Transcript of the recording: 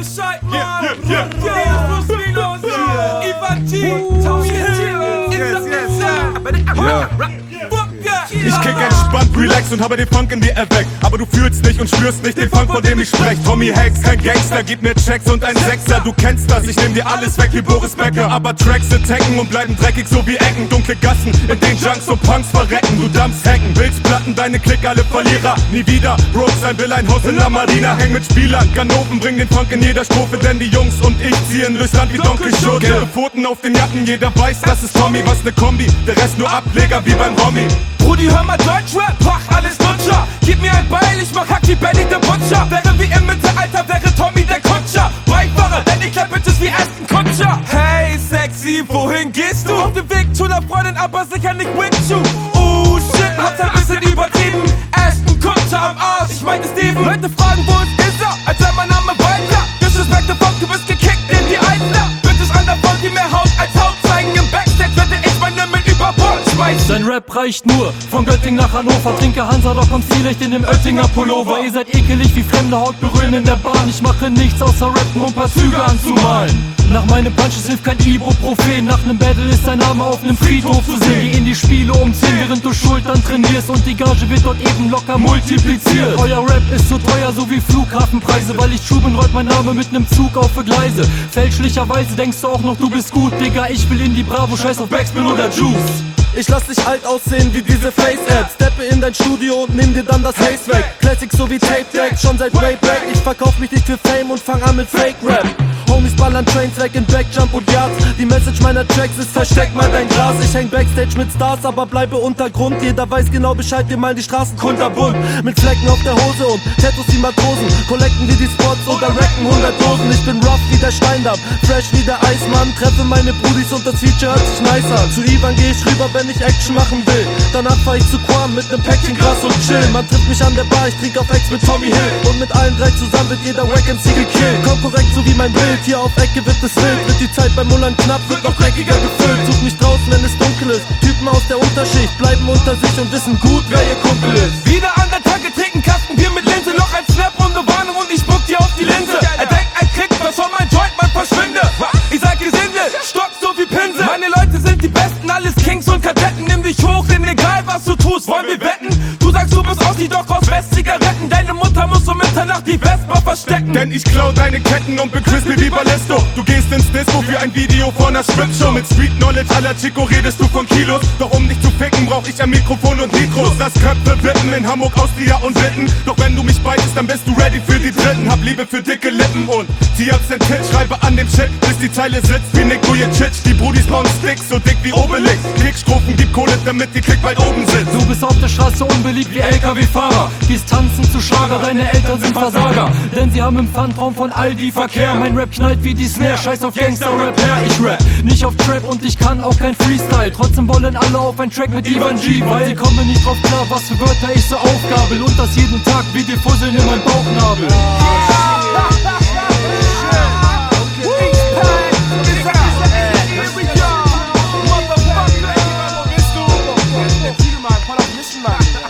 the shite man. Yeah, yeah, yeah. yeah. yeah. yeah. yeah. yeah. yeah. yeah. yeah. Relax und habe den Funk in dir erweckt. Aber du fühlst nicht und spürst nicht den Funk, von dem ich sprech. Tommy Hex, kein Gangster, gib mir Checks und ein Sechser. Du kennst das, ich nehm dir alles weg wie Boris Becker. Aber Tracks sind hacken und bleiben dreckig so wie Ecken. Dunkle Gassen, in denen Junks und Punks verrecken. Du dampfst hacken, willst Platten, deine Klick, alle Verlierer. Nie wieder, Broke sein will ein Haus in La Marina. Häng mit Spielern, Ganoven, bring den Funk in jeder Strophe. Denn die Jungs und ich ziehen durchs Land wie Don Quixote. Gelbe Pfoten auf den Jacken, jeder weiß, das ist Tommy. Was ne Kombi, der Rest nur Ableger wie beim Romy. Brudi, hör mal Deutschrap, pach, alles Lutscher. Gib mir ein Beil, ich mach Hack Benny der Butcher. Wäre wie im Mittelalter, wäre Tommy der Kutscher. Beifahrer, denn ich klapp Bitches wie Aston Kutscher. Hey, sexy, wohin gehst du? Auf dem Weg zu ner Freundin, aber sicher nicht with reicht nur von Göttingen nach Hannover. Trinke Hansa, doch komm Ziellicht in dem Oettinger Pullover. Ihr seid ekelig wie fremde Haut berühren in der Bahn. Ich mache nichts außer rappen, um paar Züge anzumalen. Nach meinen Punches hilft kein Ibuprofen. Nach nem Battle ist dein Name auf nem Friedhof zu sehen. Geh in die Spiele umziehen, während du Schultern trainierst. Und die Gage wird dort eben locker multipliziert. Euer Rap ist so teuer, so wie Flughafenpreise. Weil ich Schuben rollt mein Name mit nem Zug auf für Gleise. Fälschlicherweise denkst du auch noch, du bist gut, Digga. Ich will in die Bravo, scheiß auf Backspin oder Juice. Ich lass dich alt aussehen wie diese Face-App Steppe in dein Studio und nimm dir dann das Haze weg Classic so wie Tape Deck, schon seit way back. Ich verkauf mich nicht für Fame und fang an mit Fake-Rap Homies ballern Trains weg in Backjump und Yards. Die Message meiner Tracks ist versteck mal dein Glas. Ich häng Backstage mit Stars, aber bleibe Untergrund Jeder weiß genau Bescheid, wir malen die Straßen kunterbunt. Mit Flecken auf der Hose und Tattoos wie Matrosen. Collecten wie die Spots oder racken 100 Dosen. Ich bin rough wie der Steindamm, fresh wie der Eismann. Treffe meine Brudis und das Feature hört sich nice an Zu Ivan geh ich rüber, wenn ich Action machen will. Danach fahr ich zu Quam mit nem Päckchen Gras und chill. Man trifft mich an der Bar, ich trink auf Ex mit Tommy Hill. Und mit allen drei zusammen wird jeder Wack MC gekillt. Komm korrekt, so wie mein Bild, hier auf Ecke wird es wild Wird die Zeit beim Mullern knapp, wird noch dreckiger gefüllt Such mich draußen, wenn es dunkel ist Typen aus der Unterschicht bleiben unter sich und wissen gut, wer ihr Kumpel ist Wieder an der Tanke trinken Kasten Bier mit Linse, noch ein Snap und ne Warnung und ich spuck dir auf die Linse. Er denkt, er kriegt was von mein Joint, man verschwinde. Ich sag Gesinde, stock so wie Pinsel. Meine Leute sind die Besten, alles Kings und Kadetten. Nimm dich hoch, denn egal was du tust, wollen wir wetten. Du sagst, du bist Ossi, doch aus muss Mitternacht die Vespa verstecken. Denn ich klau deine Ketten und bin crispy wie Ballisto. Du gehst ins Disco für ein Video von einer Strip-Show. Mit Street Knowledge aller Chico redest du von Kilos. Doch um dich zu ficken brauch ich ein Mikrofon und Mikros. Das Köpfe wippen in Hamburg, Austria und Witten Doch wenn du mich beitest, dann bist du ready für die Dritten. Hab Liebe für dicke Lippen und zieh aus den Titch. Schreibe an dem Shit, bis die Zeile sitzt wie Nick Vujicic Die Brudis bauen Sticks, so dick wie Obelix. Klickstrophen, gib Kohle, damit die Klick bald oben sitzt. Du bist auf der Straße unbeliebt wie LKW-Fahrer. Gehst tanzen zu Schlager, deine Eltern sind Versager, denn sie haben im Pfandraum von Aldi Verkehr. Mein Rap knallt wie die Snare, scheiß auf Gangster-Rap her. Ich rap nicht auf Trap und ich kann auch kein Freestyle. Trotzdem wollen alle auf ein Track mit Ivan G, weil sie kommen nicht drauf klar, was für Wörter ich so aufgabe. Und das jeden Tag wie die Fusseln in mein Bauchnabel. Motherfucker,